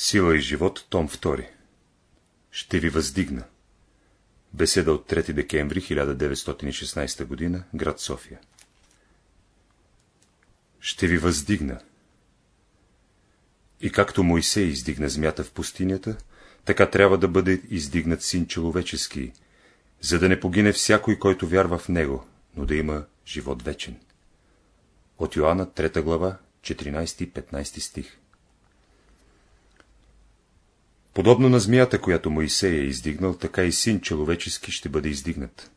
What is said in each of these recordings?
Сила и живот, том 2 Ще ви въздигна. Беседа от 3 декември 1916 г. град София Ще ви въздигна. И както Моисей издигна змята в пустинята, така трябва да бъде издигнат син човечески, за да не погине всякой, който вярва в него, но да има живот вечен. От Йоанна, 3 глава, 14 и 15 стих Подобно на змията, която Моисей е издигнал, така и син човечески ще бъде издигнат.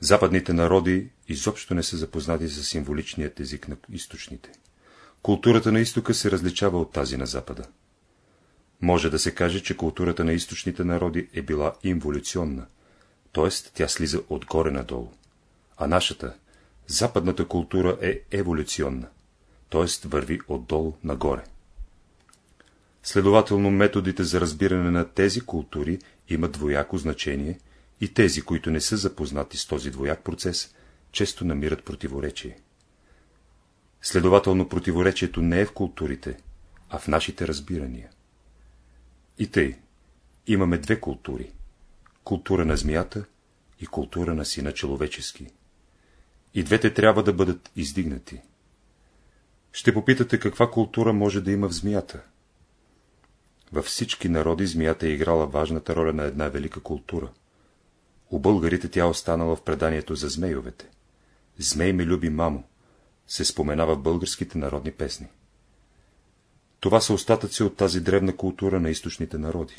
Западните народи изобщо не са запознати с символичният език на източните. Културата на изтока се различава от тази на запада. Може да се каже, че културата на източните народи е била инволюционна, т.е. тя слиза отгоре надолу, а нашата, западната култура е еволюционна, т.е. върви отдолу нагоре. Следователно, методите за разбиране на тези култури имат двояко значение и тези, които не са запознати с този двояк процес, често намират противоречие. Следователно, противоречието не е в културите, а в нашите разбирания. И тъй, имаме две култури – култура на змията и култура на сина човечески. И двете трябва да бъдат издигнати. Ще попитате каква култура може да има в змията – във всички народи змията е играла важната роля на една велика култура. У българите тя останала в преданието за змейовете. Змей ме люби, мамо, се споменава в българските народни песни. Това са остатъци от тази древна култура на източните народи.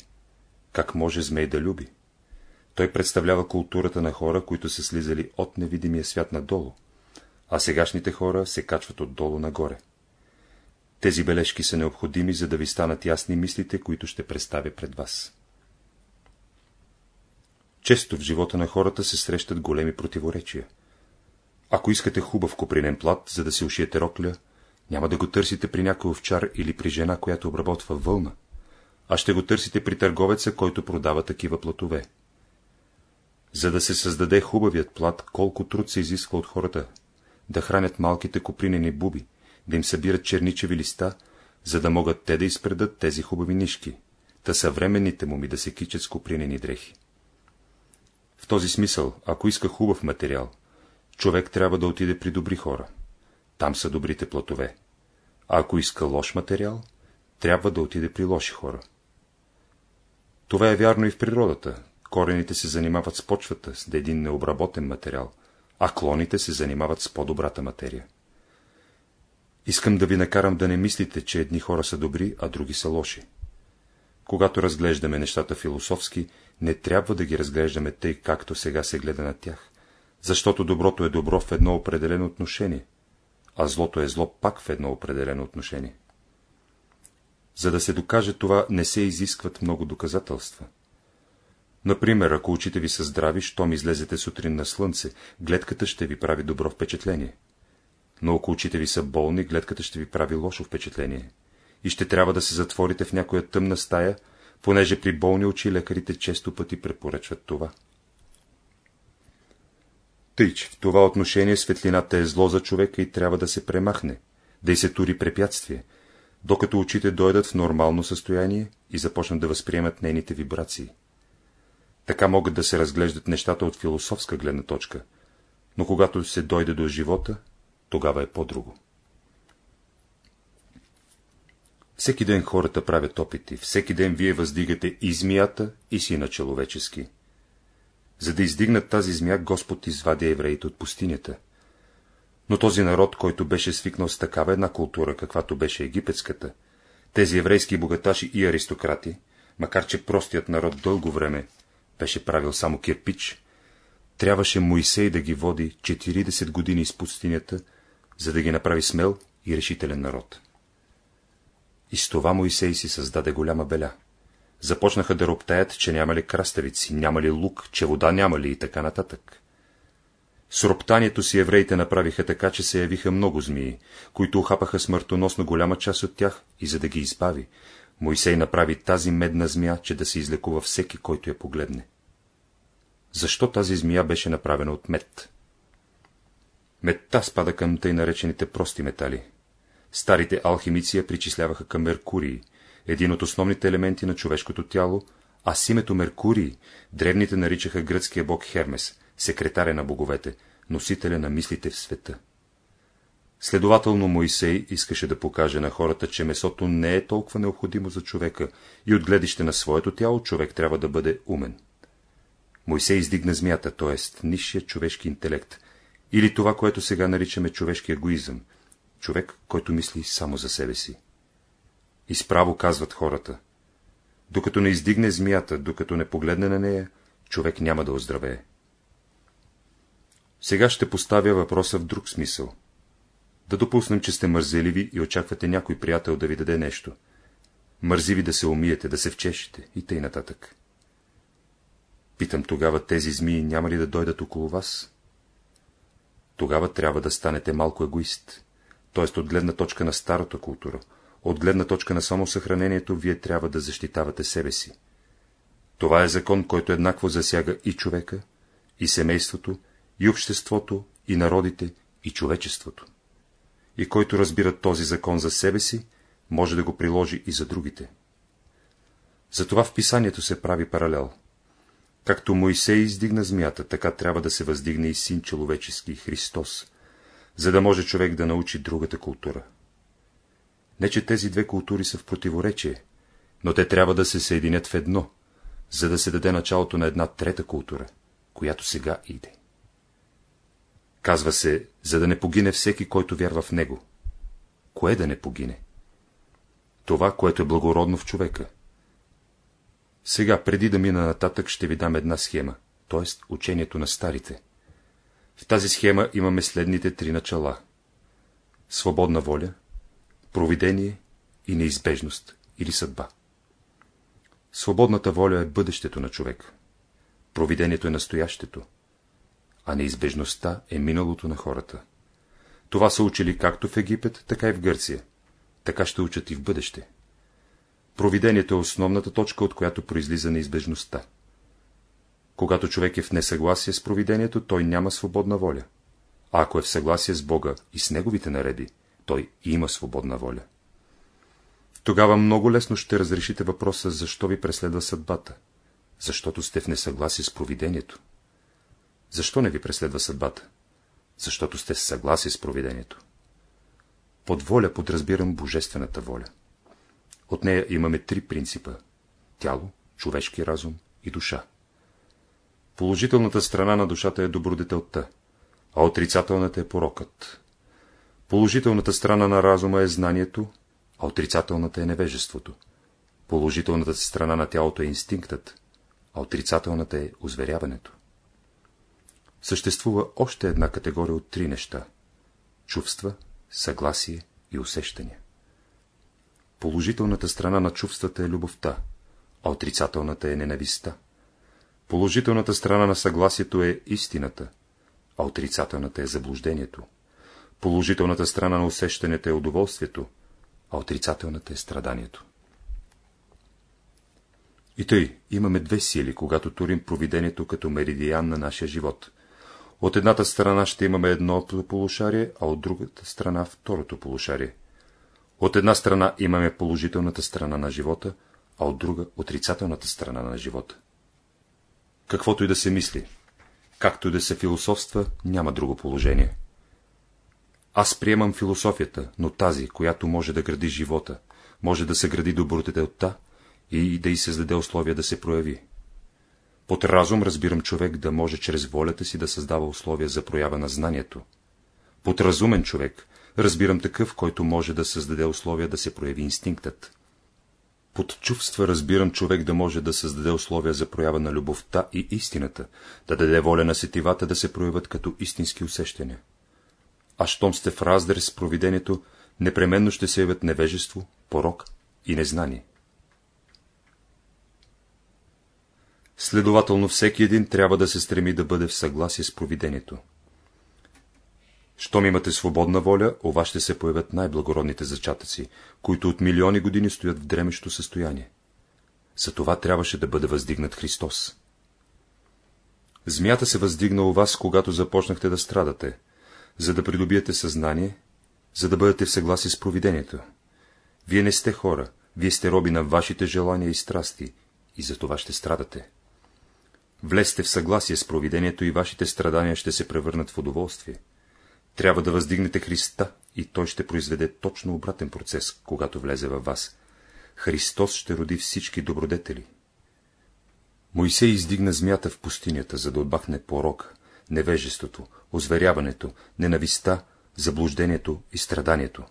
Как може змей да люби? Той представлява културата на хора, които са слизали от невидимия свят надолу, а сегашните хора се качват отдолу нагоре. Тези бележки са необходими, за да ви станат ясни мислите, които ще представя пред вас. Често в живота на хората се срещат големи противоречия. Ако искате хубав копринен плат, за да се ушиете рокля, няма да го търсите при някой овчар или при жена, която обработва вълна, а ще го търсите при търговеца, който продава такива платове. За да се създаде хубавият плат, колко труд се изисква от хората, да хранят малките копринени буби, да им събират черничеви листа, за да могат те да изпредат тези хубави нишки, та съвременните му ми да се кичат с купринени дрехи. В този смисъл, ако иска хубав материал, човек трябва да отиде при добри хора. Там са добрите платове. А ако иска лош материал, трябва да отиде при лоши хора. Това е вярно и в природата. Корените се занимават с почвата, с един необработен материал, а клоните се занимават с по-добрата материя. Искам да ви накарам да не мислите, че едни хора са добри, а други са лоши. Когато разглеждаме нещата философски, не трябва да ги разглеждаме тъй, както сега се гледа на тях, защото доброто е добро в едно определено отношение, а злото е зло пак в едно определено отношение. За да се докаже това, не се изискват много доказателства. Например, ако очите ви са здрави, щом излезете сутрин на слънце, гледката ще ви прави добро впечатление но ако очите ви са болни, гледката ще ви прави лошо впечатление и ще трябва да се затворите в някоя тъмна стая, понеже при болни очи лекарите често пъти препоръчват това. Тъй, че в това отношение светлината е зло за човека и трябва да се премахне, да й се тури препятствие, докато очите дойдат в нормално състояние и започнат да възприемат нейните вибрации. Така могат да се разглеждат нещата от философска гледна точка, но когато се дойде до живота, тогава е по-друго. Всеки ден хората правят опити, всеки ден вие въздигате и змията, и сина човечески. За да издигнат тази змия, Господ извади евреите от пустинята. Но този народ, който беше свикнал с такава една култура, каквато беше египетската, тези еврейски богаташи и аристократи, макар че простият народ дълго време беше правил само кирпич, трябваше Моисей да ги води 40 години из пустинята, за да ги направи смел и решителен народ. И с това Моисей си създаде голяма беля. Започнаха да роптаят, че няма ли краставици, няма ли лук, че вода няма ли и така нататък. С роптанието си евреите направиха така, че се явиха много змии, които ухапаха смъртоносно голяма част от тях и за да ги избави, Моисей направи тази медна змия, че да се излекува всеки, който я погледне. Защо тази змия беше направена от мед? Метта спада към тъй наречените прости метали. Старите алхимици я причисляваха към Меркурий, един от основните елементи на човешкото тяло, а с името Меркурий древните наричаха гръцкия бог Хермес, секретаря на боговете, носителя на мислите в света. Следователно Моисей искаше да покаже на хората, че месото не е толкова необходимо за човека и от гледище на своето тяло човек трябва да бъде умен. Моисей издигна змията, т.е. нисшия човешки интелект, или това, което сега наричаме човешки егоизъм, човек, който мисли само за себе си. Изправо казват хората. Докато не издигне змията, докато не погледне на нея, човек няма да оздравее. Сега ще поставя въпроса в друг смисъл. Да допуснем, че сте мързеливи и очаквате някой приятел да ви даде нещо. Мързиви да се умиете, да се вчешите и тъй нататък. Питам тогава, тези змии няма ли да дойдат около вас? Тогава трябва да станете малко егоист, т.е. от гледна точка на старата култура, от гледна точка на самосъхранението, вие трябва да защитавате себе си. Това е закон, който еднакво засяга и човека, и семейството, и обществото, и народите, и човечеството. И който разбира този закон за себе си, може да го приложи и за другите. Затова в писанието се прави паралел. Както Моисей издигна змията, така трябва да се въздигне и син човечески Христос, за да може човек да научи другата култура. Не, че тези две култури са в противоречие, но те трябва да се съединят в едно, за да се даде началото на една трета култура, която сега иде. Казва се, за да не погине всеки, който вярва в него. Кое да не погине? Това, което е благородно в човека. Сега, преди да мина нататък, ще ви дам една схема, т.е. учението на старите. В тази схема имаме следните три начала. Свободна воля, провидение и неизбежност или съдба. Свободната воля е бъдещето на човек. Провидението е настоящето, а неизбежността е миналото на хората. Това са учили както в Египет, така и в Гърция. Така ще учат и в бъдеще. Провидението е основната точка, от която произлиза неизбежността. Когато човек е в несъгласие с провидението, той няма свободна воля. А ако е в съгласие с Бога и с неговите нареди, той има свободна воля. Тогава много лесно ще разрешите въпроса, защо ви преследва съдбата. Защото сте в несъгласие с провидението. Защо не ви преследва съдбата? Защото сте в съгласие с провидението. Под воля подразбирам божествената воля. От нея имаме три принципа – тяло, човешки разум и душа. Положителната страна на душата е добродетелта, а отрицателната е порокът. Положителната страна на разума е знанието, а отрицателната е невежеството. Положителната страна на тялото е инстинктът, а отрицателната е озверяването. Съществува още една категория от три неща – чувства, съгласие и усещания. Положителната страна на чувствата е любовта, а отрицателната е ненавистта. Положителната страна на съгласието е истината, а отрицателната е заблуждението. Положителната страна на усещането е удоволствието, а отрицателната е страданието. И тъй, имаме две сили, когато турим провидението като меридиан на нашия живот. От едната страна ще имаме едното полушарие, а от другата страна второто полушарие. От една страна имаме положителната страна на живота, а от друга отрицателната страна на живота. Каквото и да се мисли, както и да се философства, няма друго положение. Аз приемам философията, но тази, която може да гради живота, може да се гради добротетелта и да й създаде условия да се прояви. Под разум разбирам човек да може чрез волята си да създава условия за проява на знанието. Под разумен човек разбирам такъв, който може да създаде условия да се прояви инстинктът. Под чувства разбирам човек да може да създаде условия за проява на любовта и истината, да даде воля на сетивата да се проявят като истински усещания. А щом сте в раздрез с провидението, непременно ще се явят невежество, порок и незнание. Следователно всеки един трябва да се стреми да бъде в съгласие с провидението. Щом имате свободна воля, у вас ще се появят най-благородните зачатъци, които от милиони години стоят в дремещо състояние. За това трябваше да бъде въздигнат Христос. Змията се въздигна у вас, когато започнахте да страдате, за да придобиете съзнание, за да бъдете в съгласие с провидението. Вие не сте хора, Вие сте роби на вашите желания и страсти, и за това ще страдате. Влезте в съгласие с провидението и вашите страдания ще се превърнат в удоволствие. Трябва да въздигнете Христа и той ще произведе точно обратен процес, когато влезе във вас. Христос ще роди всички добродетели. Моисей издигна змята в пустинята, за да отбахне порока, невежеството, озверяването, ненависта, заблуждението и страданието.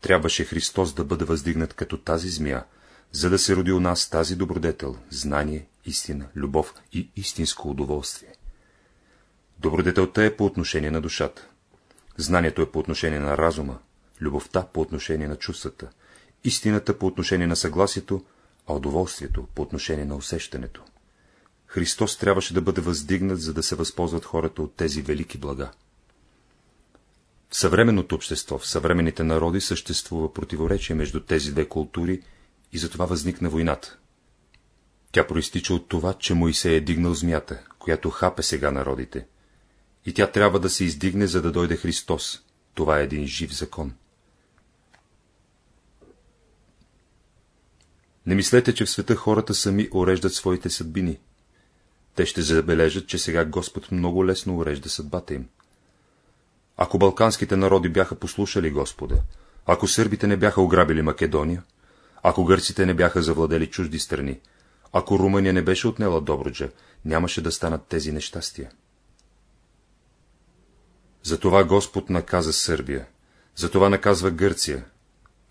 Трябваше Христос да бъде въздигнат като тази змия, за да се роди у нас тази добродетел, знание, истина, любов и истинско удоволствие. Добродетелта е по отношение на душата. Знанието е по отношение на разума, любовта по отношение на чувствата, истината по отношение на съгласието, а удоволствието по отношение на усещането. Христос трябваше да бъде въздигнат, за да се възползват хората от тези велики блага. В съвременното общество, в съвременните народи съществува противоречие между тези две култури и затова възникна войната. Тя проистича от това, че Моисей е дигнал змията, която хапе сега народите. И тя трябва да се издигне, за да дойде Христос. Това е един жив закон. Не мислете, че в света хората сами уреждат своите съдбини. Те ще забележат, че сега Господ много лесно урежда съдбата им. Ако балканските народи бяха послушали Господа, ако сърбите не бяха ограбили Македония, ако гърците не бяха завладели чужди страни, ако Румъния не беше отнела Добруджа, нямаше да станат тези нещастия. Затова Господ наказа Сърбия, затова наказва Гърция,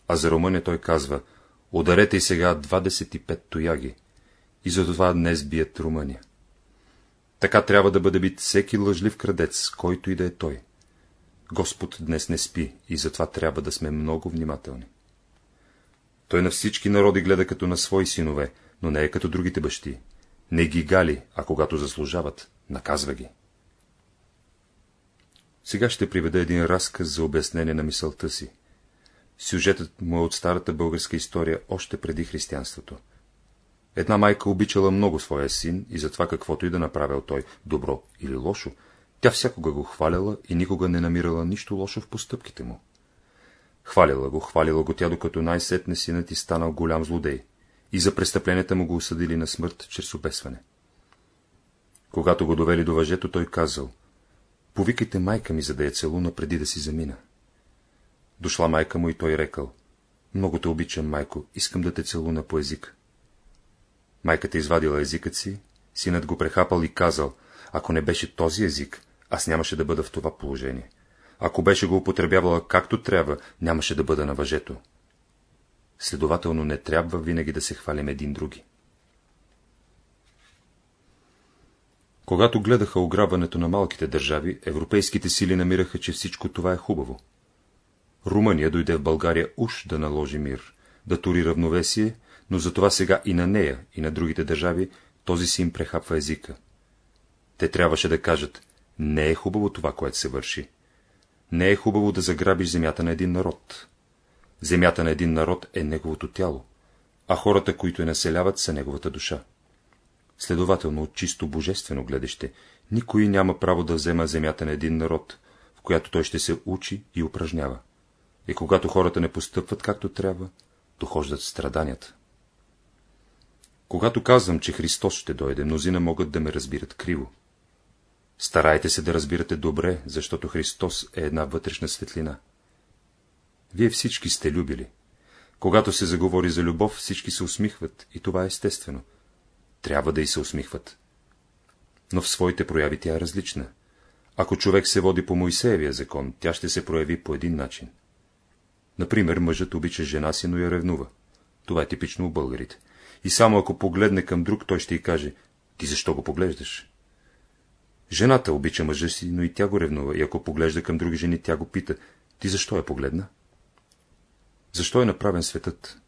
а за Румъния той казва, ударете и сега 25 тояги, и затова днес бият Румъния. Така трябва да бъде бит всеки лъжлив крадец, който и да е той. Господ днес не спи и затова трябва да сме много внимателни. Той на всички народи гледа като на свои синове, но не е като другите бащи. Не ги гали, а когато заслужават, наказва ги. Сега ще приведа един разказ за обяснение на мисълта си. Сюжетът му е от старата българска история още преди християнството. Една майка обичала много своя син и за това каквото и да направил той, добро или лошо, тя всякога го хваляла и никога не намирала нищо лошо в постъпките му. Хвалила го, хвалила го тя, докато най-сетне синът ти станал голям злодей и за престъпленията му го осъдили на смърт чрез обесване. Когато го довели до въжето, той казал, повикайте майка ми, за да я целуна преди да си замина. Дошла майка му и той рекал, много те обичам, майко, искам да те целуна по език. Майката извадила езикът си, синът го прехапал и казал, ако не беше този език, аз нямаше да бъда в това положение. Ако беше го употребявала както трябва, нямаше да бъда на въжето. Следователно не трябва винаги да се хвалим един други. Когато гледаха ограбването на малките държави, европейските сили намираха, че всичко това е хубаво. Румъния дойде в България уж да наложи мир, да тури равновесие, но затова сега и на нея, и на другите държави този си им прехапва езика. Те трябваше да кажат, не е хубаво това, което се върши. Не е хубаво да заграбиш земята на един народ. Земята на един народ е неговото тяло, а хората, които я населяват, са неговата душа. Следователно, от чисто божествено гледаще, никой няма право да взема земята на един народ, в която той ще се учи и упражнява. И когато хората не постъпват както трябва, дохождат страданията. Когато казвам, че Христос ще дойде, мнозина могат да ме разбират криво. Старайте се да разбирате добре, защото Христос е една вътрешна светлина. Вие всички сте любили. Когато се заговори за любов, всички се усмихват, и това е естествено. Трябва да и се усмихват. Но в своите прояви тя е различна. Ако човек се води по Моисеевия закон, тя ще се прояви по един начин. Например, мъжът обича жена си, но я ревнува. Това е типично у българите. И само ако погледне към друг, той ще й каже, ти защо го поглеждаш? Жената обича мъжа си, но и тя го ревнува, и ако поглежда към други жени, тя го пита, ти защо я погледна? Защо е направен светът?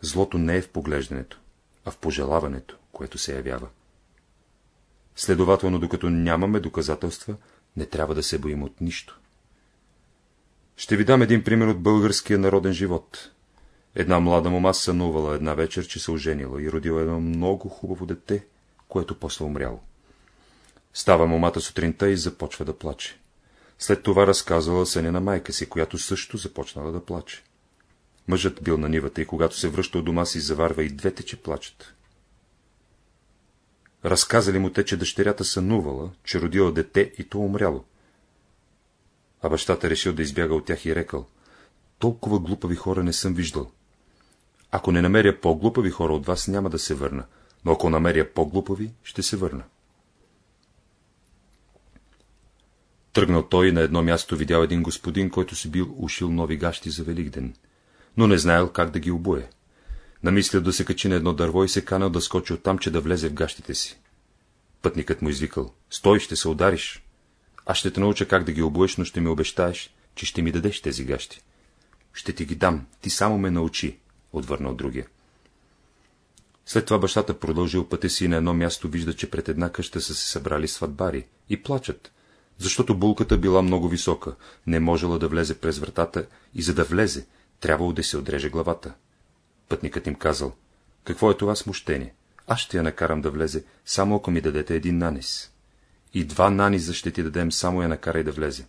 Злото не е в поглеждането, а в пожелаването, което се явява. Следователно, докато нямаме доказателства, не трябва да се боим от нищо. Ще ви дам един пример от българския народен живот. Една млада мома сънувала една вечер, че се оженила и родила едно много хубаво дете, което после умряло. Става момата сутринта и започва да плаче. След това разказвала съня на майка си, която също започнала да плаче. Мъжът бил на нивата и когато се връща от дома си, заварва и двете, че плачат. Разказали му те, че дъщерята сънувала, че родила дете и то умряло. А бащата решил да избяга от тях и рекал, толкова глупави хора не съм виждал. Ако не намеря по-глупави хора от вас, няма да се върна, но ако намеря по-глупави, ще се върна. Тръгнал той на едно място видял един господин, който си бил ушил нови гащи за Великден, но не знаел как да ги обуе. Намислял да се качи на едно дърво и се канал да скочи оттам, че да влезе в гащите си. Пътникът му извикал, стой, ще се удариш. Аз ще те науча как да ги обуеш, но ще ми обещаеш, че ще ми дадеш тези гащи. Ще ти ги дам, ти само ме научи, отвърнал другия. След това бащата продължил пътя си и на едно място вижда, че пред една къща са се събрали сватбари и плачат, защото булката била много висока, не можела да влезе през вратата и за да влезе, трябвало да се отреже главата. Пътникът им казал, какво е това смущение? Аз ще я накарам да влезе, само ако ми дадете един нанис. И два наниза ще ти дадем, само я накарай да влезе.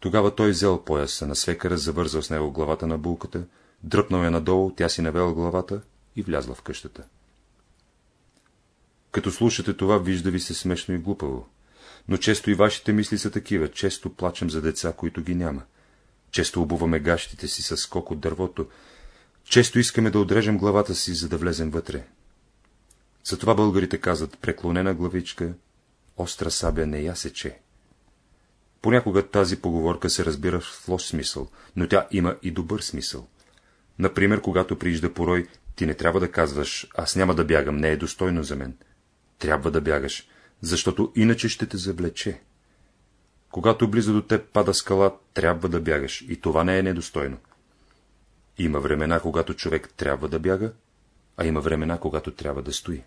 Тогава той взел пояса на свекара, завързал с него главата на булката, дръпнал я надолу, тя си навела главата и влязла в къщата. Като слушате това, вижда ви се смешно и глупаво. Но често и вашите мисли са такива, често плачем за деца, които ги няма. Често обуваме гащите си с скок от дървото, често искаме да отрежем главата си, за да влезем вътре. Затова българите казват преклонена главичка, остра сабя не я сече. Понякога тази поговорка се разбира в лош смисъл, но тя има и добър смисъл. Например, когато приижда порой, ти не трябва да казваш, аз няма да бягам, не е достойно за мен. Трябва да бягаш, защото иначе ще те завлече. Когато близо до теб пада скала, трябва да бягаш, и това не е недостойно. Има времена, когато човек трябва да бяга, а има времена, когато трябва да стои.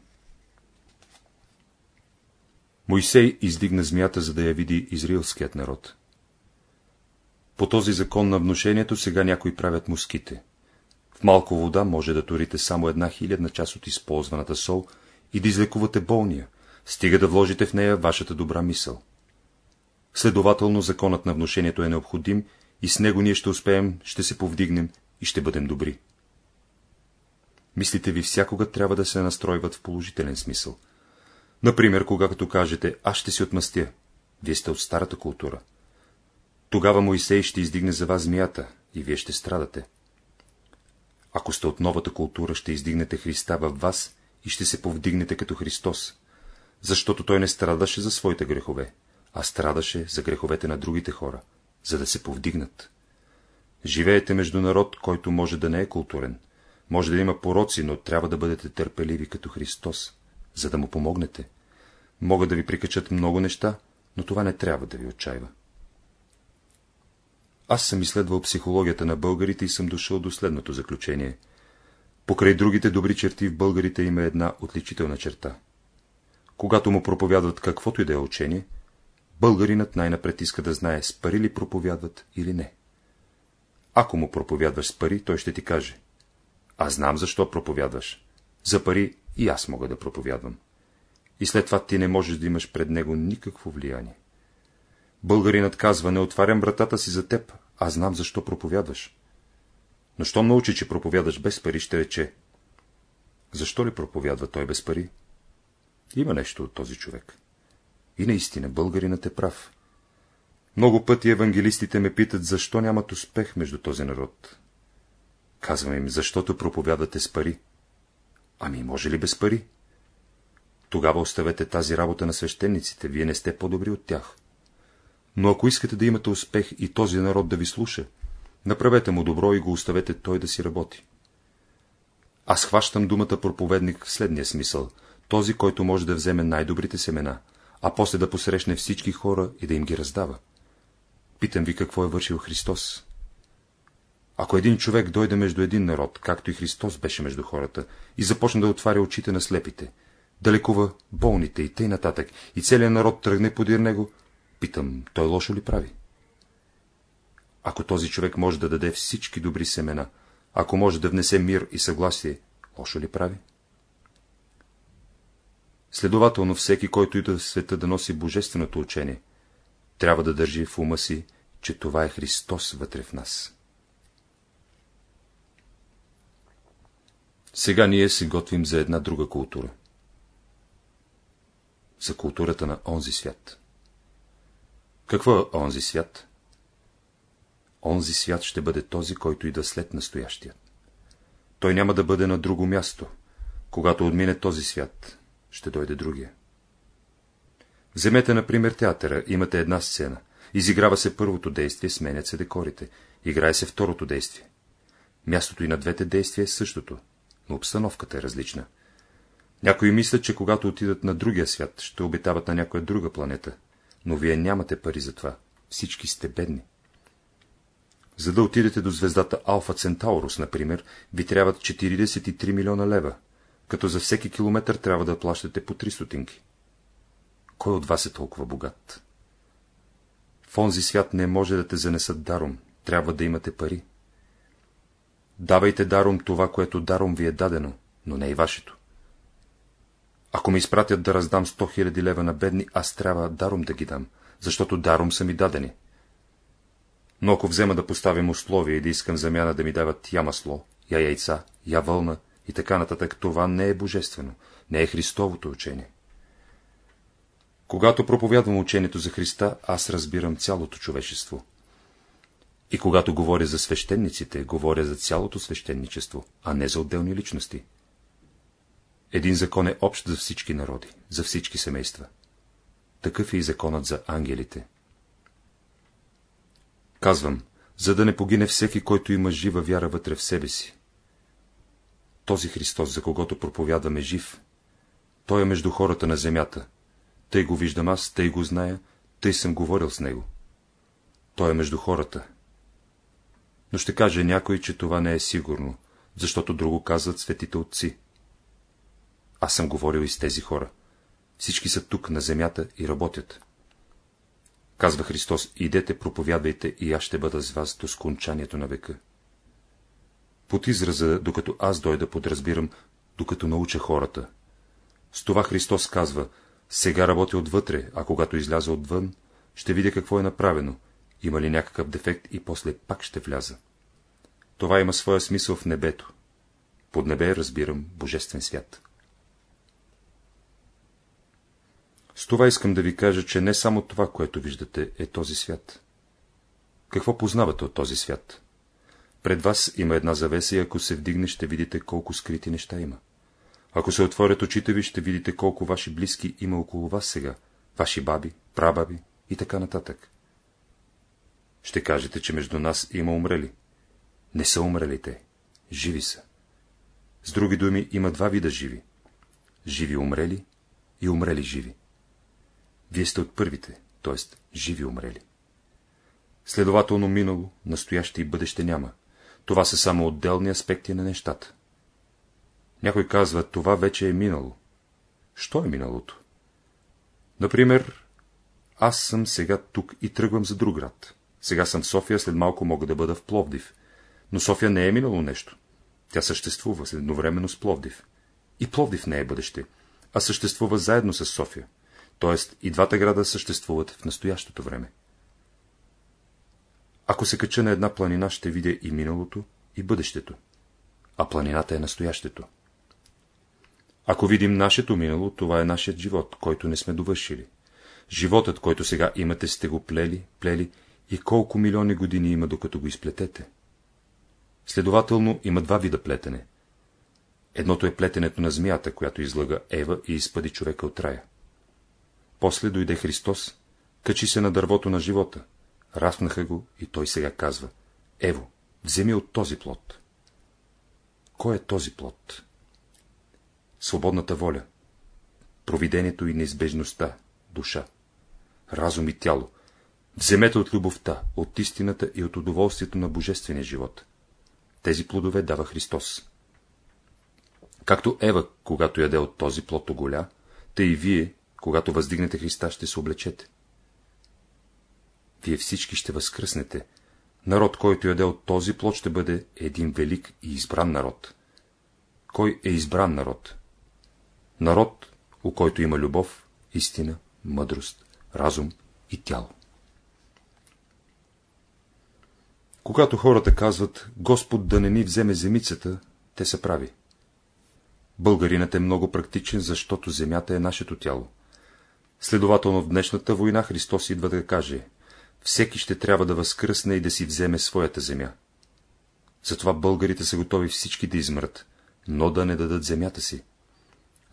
Моисей издигна змията, за да я види израилският народ. По този закон на внушението сега някои правят муските. В малко вода може да турите само една хилядна част от използваната сол и да излекувате болния, стига да вложите в нея вашата добра мисъл. Следователно, законът на внушението е необходим и с него ние ще успеем, ще се повдигнем и ще бъдем добри. Мислите ви всякога трябва да се настройват в положителен смисъл. Например, когато кажете, аз ще си отмъстя, вие сте от старата култура. Тогава Моисей ще издигне за вас змията и вие ще страдате. Ако сте от новата култура, ще издигнете Христа във вас и ще се повдигнете като Христос, защото той не страдаше за своите грехове, а страдаше за греховете на другите хора, за да се повдигнат. Живеете между народ, който може да не е културен, може да има пороци, но трябва да бъдете търпеливи като Христос, за да му помогнете. Могат да ви прикачат много неща, но това не трябва да ви отчаива. Аз съм изследвал психологията на българите и съм дошъл до следното заключение. Покрай другите добри черти в българите има една отличителна черта. Когато му проповядват каквото и да е учение, българинът най-напред иска да знае с пари ли проповядват или не. Ако му проповядваш с пари, той ще ти каже. Аз знам защо проповядваш. За пари и аз мога да проповядвам. И след това ти не можеш да имаш пред него никакво влияние. Българинът казва, не отварям вратата си за теб, аз знам защо проповядваш. Но щом научи, че проповядаш без пари, ще рече. Защо ли проповядва той без пари? Има нещо от този човек. И наистина, българинът е прав. Много пъти евангелистите ме питат, защо нямат успех между този народ. Казвам им, защото проповядате с пари. Ами може ли без пари? Тогава оставете тази работа на свещениците, вие не сте по-добри от тях. Но ако искате да имате успех и този народ да ви слуша, направете му добро и го оставете той да си работи. Аз хващам думата проповедник в следния смисъл, този, който може да вземе най-добрите семена, а после да посрещне всички хора и да им ги раздава. Питам ви какво е вършил Христос. Ако един човек дойде между един народ, както и Христос беше между хората, и започне да отваря очите на слепите, да лекува болните и тъй нататък, и целият народ тръгне подир него, питам, той лошо ли прави? Ако този човек може да даде всички добри семена, ако може да внесе мир и съгласие, лошо ли прави? Следователно, всеки, който иде в света да носи божественото учение, трябва да държи в ума си, че това е Христос вътре в нас. Сега ние се готвим за една друга култура. За културата на онзи свят. Какво е онзи свят? Онзи свят ще бъде този, който ида след настоящия. Той няма да бъде на друго място. Когато отмине този свят, ще дойде другия. Вземете, например, театъра. Имате една сцена. Изиграва се първото действие, сменят се декорите. Играе се второто действие. Мястото и на двете действия е същото, но обстановката е различна. Някои мислят, че когато отидат на другия свят, ще обитават на някоя друга планета, но вие нямате пари за това. Всички сте бедни. За да отидете до звездата Алфа Центаурус, например, ви трябват 43 милиона лева, като за всеки километър трябва да плащате по 3 стотинки. Кой от вас е толкова богат? В онзи свят не може да те занесат даром, трябва да имате пари. Давайте даром това, което даром ви е дадено, но не и вашето. Ако ми изпратят да раздам 100 000 лева на бедни, аз трябва даром да ги дам, защото даром са ми дадени. Но ако взема да поставим условия и да искам замяна да ми дават я масло, я яйца, я вълна и така нататък, това не е божествено, не е Христовото учение. Когато проповядвам учението за Христа, аз разбирам цялото човечество. И когато говоря за свещениците, говоря за цялото свещеничество, а не за отделни личности. Един закон е общ за всички народи, за всички семейства. Такъв е и законът за ангелите. Казвам, за да не погине всеки, който има жива вяра вътре в себе си. Този Христос, за когото проповядваме жив, той е между хората на земята. Тъй го виждам аз, тъй го зная, тъй съм говорил с него. Той е между хората. Но ще каже някой, че това не е сигурно, защото друго казват светите отци. Аз съм говорил и с тези хора. Всички са тук, на земята, и работят. Казва Христос, идете, проповядвайте, и аз ще бъда с вас до скончанието на века. Под израза, докато аз дойда, подразбирам, докато науча хората. С това Христос казва, сега работя отвътре, а когато изляза отвън, ще видя какво е направено, има ли някакъв дефект и после пак ще вляза. Това има своя смисъл в небето. Под небе разбирам божествен свят. С това искам да ви кажа, че не само това, което виждате, е този свят. Какво познавате от този свят? Пред вас има една завеса и ако се вдигне, ще видите колко скрити неща има. Ако се отворят очите ви, ще видите колко ваши близки има около вас сега, ваши баби, прабаби и така нататък. Ще кажете, че между нас има умрели. Не са умрели те, живи са. С други думи, има два вида живи. Живи умрели и умрели живи. Вие сте от първите, т.е. живи умрели. Следователно минало, настояще и бъдеще няма. Това са само отделни аспекти на нещата. Някой казва, това вече е минало. Що е миналото? Например, аз съм сега тук и тръгвам за друг град. Сега съм в София, след малко мога да бъда в Пловдив. Но София не е минало нещо. Тя съществува следновременно с Пловдив. И Пловдив не е бъдеще, а съществува заедно с София. Тоест и двата града съществуват в настоящото време. Ако се кача на една планина, ще видя и миналото, и бъдещето. А планината е настоящето. Ако видим нашето минало, това е нашият живот, който не сме довършили. Животът, който сега имате, сте го плели, плели и колко милиони години има, докато го изплетете. Следователно, има два вида плетене. Едното е плетенето на змията, която излъга Ева и изпъди човека от рая. После дойде Христос, качи се на дървото на живота, разпнаха го и той сега казва, Ево, вземи от този плод. Кой е този плод? Свободната воля, провидението и неизбежността, душа, разум и тяло. Вземете от любовта, от истината и от удоволствието на божествения живот. Тези плодове дава Христос. Както Ева, когато яде от този плод оголя, тъй и вие, когато въздигнете Христа, ще се облечете. Вие всички ще възкръснете. Народ, който яде от този плод, ще бъде един велик и избран народ. Кой е избран народ? Народ, у който има любов, истина, мъдрост, разум и тяло. Когато хората казват, Господ да не ни вземе земицата, те са прави. Българинът е много практичен, защото земята е нашето тяло. Следователно в днешната война Христос идва да каже, всеки ще трябва да възкръсне и да си вземе своята земя. Затова българите са готови всички да измрат, но да не дадат земята си.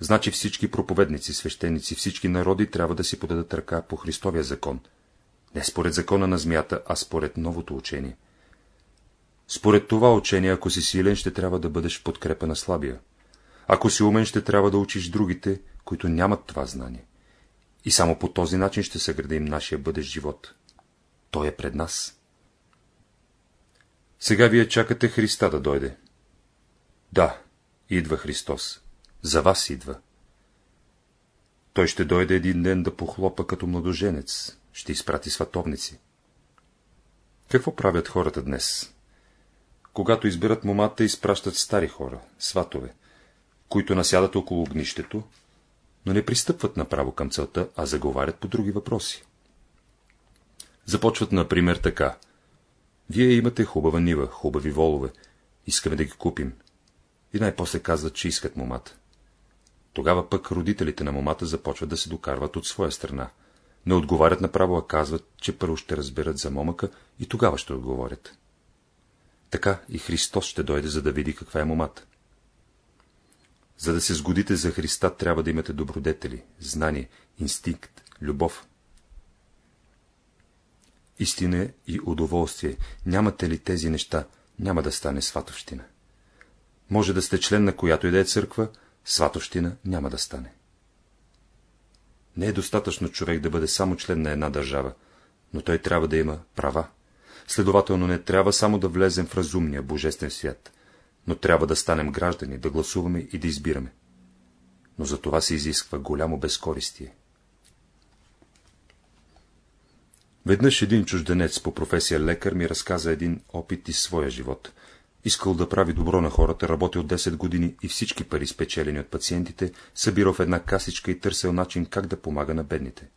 Значи всички проповедници, свещеници, всички народи трябва да си подадат ръка по Христовия закон. Не според закона на змията, а според новото учение. Според това учение, ако си силен, ще трябва да бъдеш подкрепа на слабия. Ако си умен, ще трябва да учиш другите, които нямат това знание. И само по този начин ще съградим нашия бъдещ живот. Той е пред нас. Сега вие чакате Христа да дойде. Да, идва Христос. За вас идва. Той ще дойде един ден да похлопа като младоженец, ще изпрати сватовници. Какво правят хората днес? Когато избират момата, изпращат стари хора, сватове, които насядат около огнището, но не пристъпват направо към целта, а заговарят по други въпроси. Започват, например, така. Вие имате хубава нива, хубави волове, искаме да ги купим. И най-после казват, че искат момата. Тогава пък родителите на момата започват да се докарват от своя страна. Не отговарят направо, а казват, че първо ще разберат за момъка и тогава ще отговорят. Така и Христос ще дойде, за да види каква е момата. За да се сгодите за Христа, трябва да имате добродетели, знание, инстинкт, любов. Истина и удоволствие. Нямате ли тези неща, няма да стане сватовщина. Може да сте член на която и да е църква, сватовщина няма да стане. Не е достатъчно човек да бъде само член на една държава, но той трябва да има права. Следователно не трябва само да влезем в разумния, божествен свят, но трябва да станем граждани, да гласуваме и да избираме. Но за това се изисква голямо безкористие. Веднъж един чужденец по професия лекар ми разказа един опит из своя живот. Искал да прави добро на хората, работил 10 години и всички пари, спечелени от пациентите, събирал в една касичка и търсил начин как да помага на бедните.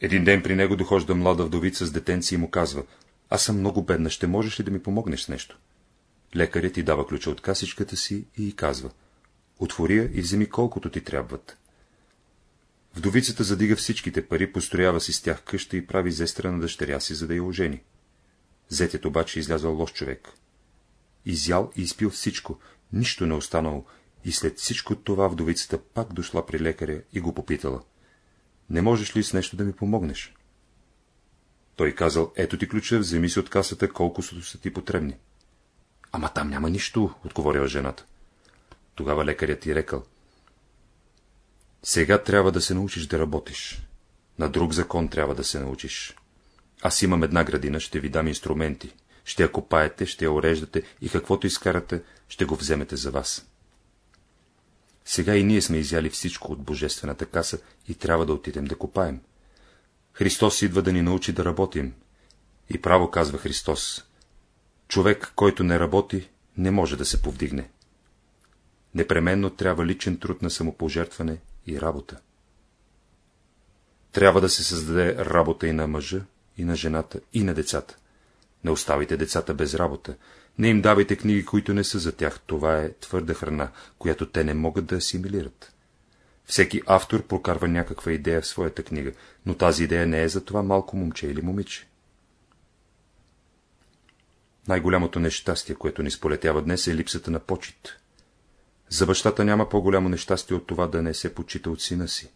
Един ден при него дохожда млада вдовица с детенци и му казва, аз съм много бедна, ще можеш ли да ми помогнеш с нещо? Лекарят ти дава ключа от касичката си и казва, отвори я и вземи колкото ти трябват. Вдовицата задига всичките пари, построява си с тях къща и прави зестра на дъщеря си, за да я ожени. Зетят обаче излязъл лош човек. Изял и изпил всичко, нищо не останало, и след всичко това вдовицата пак дошла при лекаря и го попитала. Не можеш ли с нещо да ми помогнеш? Той казал, ето ти ключа, вземи си от касата, колко са ти потребни. Ама там няма нищо, отговорила жената. Тогава лекарят ти рекал. Сега трябва да се научиш да работиш. На друг закон трябва да се научиш. Аз имам една градина, ще ви дам инструменти. Ще я копаете, ще я ореждате и каквото изкарате, ще го вземете за вас. Сега и ние сме изяли всичко от божествената каса и трябва да отидем да копаем. Христос идва да ни научи да работим. И право казва Христос. Човек, който не работи, не може да се повдигне. Непременно трябва личен труд на самопожертване и работа. Трябва да се създаде работа и на мъжа, и на жената, и на децата. Не оставите децата без работа. Не им давайте книги, които не са за тях. Това е твърда храна, която те не могат да асимилират. Всеки автор прокарва някаква идея в своята книга, но тази идея не е за това малко момче или момиче. Най-голямото нещастие, което ни сполетява днес, е липсата на почет. За бащата няма по-голямо нещастие от това да не се почита от сина си.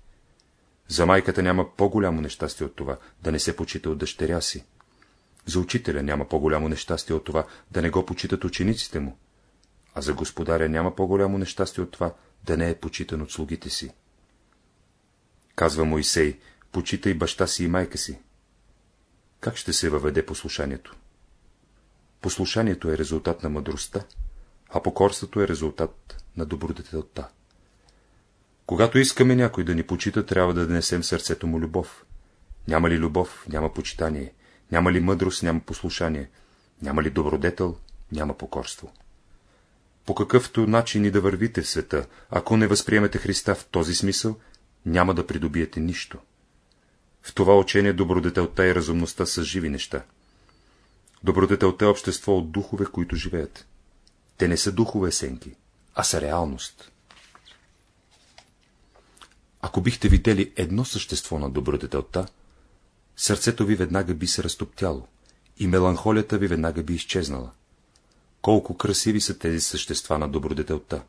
За майката няма по-голямо нещастие от това да не се почита от дъщеря си. За учителя няма по-голямо нещастие от това да не го почитат учениците му. А за господаря няма по-голямо нещастие от това да не е почитан от слугите си. Казва Моисей, почитай баща си и майка си. Как ще се въведе послушанието? Послушанието е резултат на мъдростта, а покорството е резултат на добродетелта. Когато искаме някой да ни почита, трябва да донесем сърцето му любов. Няма ли любов, няма почитание. Няма ли мъдрост, няма послушание. Няма ли добродетел, няма покорство. По какъвто начин и да вървите в света, ако не възприемете Христа в този смисъл, няма да придобиете нищо. В това учение добродетелта и разумността са живи неща. Добродетелта е общество от духове, които живеят. Те не са духове сенки, а са реалност. Ако бихте видели едно същество на добродетелта, сърцето ви веднага би се разтоптяло и меланхолията ви веднага би изчезнала. Колко красиви са тези същества на добродетелта!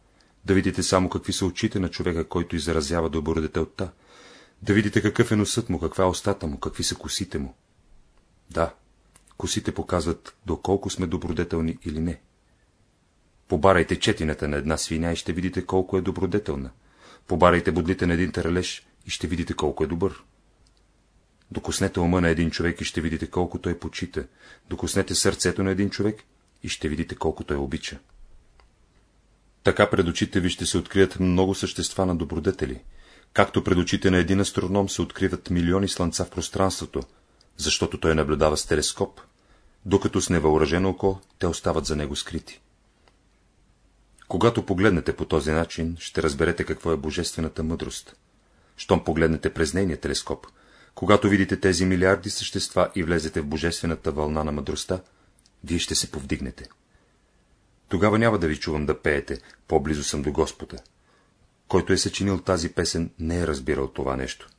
Да видите само какви са очите на човека, който изразява добродетелта, да видите какъв е носът му, каква е устата му, какви са косите му. Да, косите показват доколко сме добродетелни или не. Побарайте четината на една свиня и ще видите колко е добродетелна. Побарайте бодлите на един таралеж и ще видите колко е добър. Докоснете ума на един човек и ще видите колко той почита. Докоснете сърцето на един човек и ще видите колко той обича. Така пред очите ви ще се открият много същества на добродетели, както пред очите на един астроном се откриват милиони слънца в пространството, защото той наблюдава с телескоп, докато с невъоръжено око те остават за него скрити. Когато погледнете по този начин, ще разберете какво е божествената мъдрост. Щом погледнете през нейния телескоп, когато видите тези милиарди същества и влезете в божествената вълна на мъдростта, вие ще се повдигнете. Тогава няма да ви чувам да пеете, по-близо съм до Господа. Който е съчинил тази песен, не е разбирал това нещо.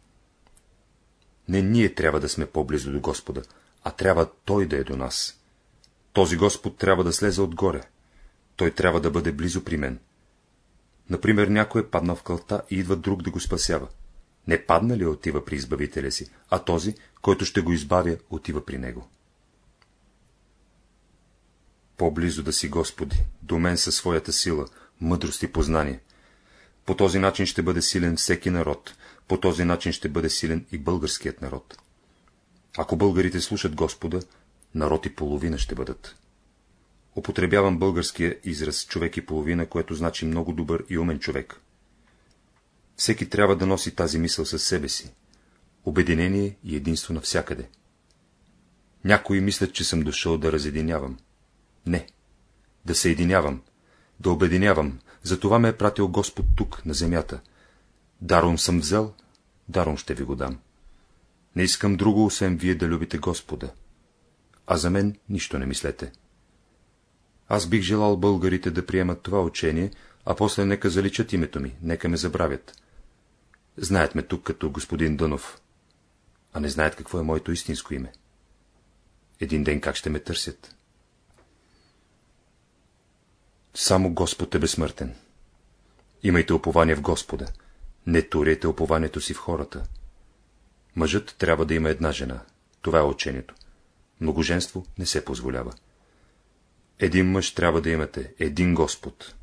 Не ние трябва да сме по-близо до Господа, а трябва Той да е до нас. Този Господ трябва да слезе отгоре. Той трябва да бъде близо при мен. Например, някой е паднал в кълта и идва друг да го спасява. Не падна ли отива при избавителя си, а този, който ще го избавя, отива при него. По-близо да си, Господи, до мен със своята сила, мъдрост и познание. По този начин ще бъде силен всеки народ, по този начин ще бъде силен и българският народ. Ако българите слушат Господа, народ и половина ще бъдат. Употребявам българския израз човек и половина, което значи много добър и умен човек. Всеки трябва да носи тази мисъл със себе си. Обединение и единство навсякъде. Някои мислят, че съм дошъл да разединявам. Не. Да се единявам, да обединявам, за това ме е пратил Господ тук, на земята. Даром съм взел, даром ще ви го дам. Не искам друго, освен вие да любите Господа. А за мен нищо не мислете. Аз бих желал българите да приемат това учение, а после нека заличат името ми, нека ме забравят. Знаят ме тук като господин Дънов, а не знаят какво е моето истинско име. Един ден как ще ме търсят? Само Господ е безсмъртен. Имайте упование в Господа. Не туряйте упованието си в хората. Мъжът трябва да има една жена. Това е учението. Многоженство не се позволява. Един мъж трябва да имате, един Господ.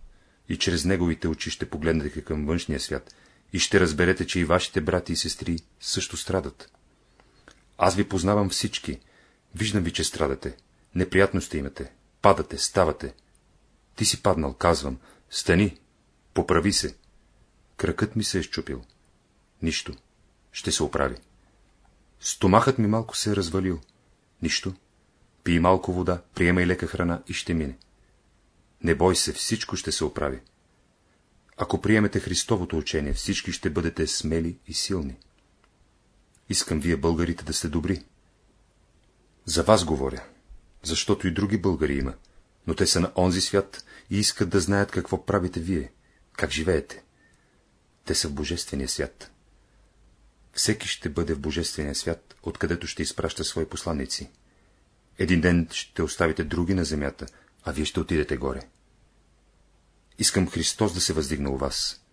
И чрез неговите очи ще погледнете към външния свят и ще разберете, че и вашите брати и сестри също страдат. Аз ви познавам всички. Виждам ви, че страдате. Неприятности имате. Падате, ставате. Ти си паднал, казвам. Стани, поправи се. Кракът ми се е щупил. Нищо. Ще се оправи. Стомахът ми малко се е развалил. Нищо. Пий малко вода, приемай лека храна и ще мине. Не бой се, всичко ще се оправи. Ако приемете Христовото учение, всички ще бъдете смели и силни. Искам вие, българите, да сте добри. За вас говоря, защото и други българи има но те са на онзи свят и искат да знаят какво правите вие, как живеете. Те са в Божествения свят. Всеки ще бъде в Божествения свят, откъдето ще изпраща свои посланници. Един ден ще оставите други на земята, а вие ще отидете горе. Искам Христос да се въздигне у вас,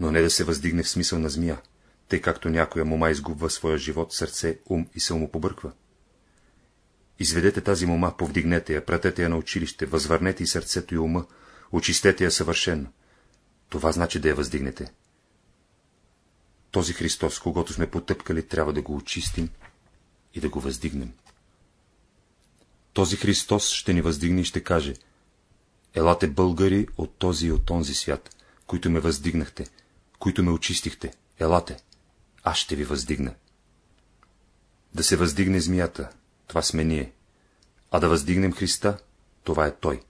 но не да се въздигне в смисъл на змия, тъй както някоя мома изгубва своя живот, сърце, ум и се му побърква. Изведете тази мома, повдигнете я, пратете я на училище, възвърнете и сърцето и ума, очистете я съвършено. Това значи да я въздигнете. Този Христос, когато сме потъпкали, трябва да го очистим и да го въздигнем. Този Христос ще ни въздигне и ще каже, Елате българи от този и от този свят, които ме въздигнахте, които ме очистихте, елате, аз ще ви въздигна. Да се въздигне змията, това сме ние. А да въздигнем Христа, това е Той,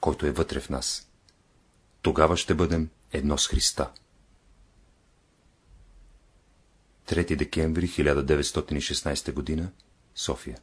който е вътре в нас. Тогава ще бъдем едно с Христа. 3 декември 1916 г. София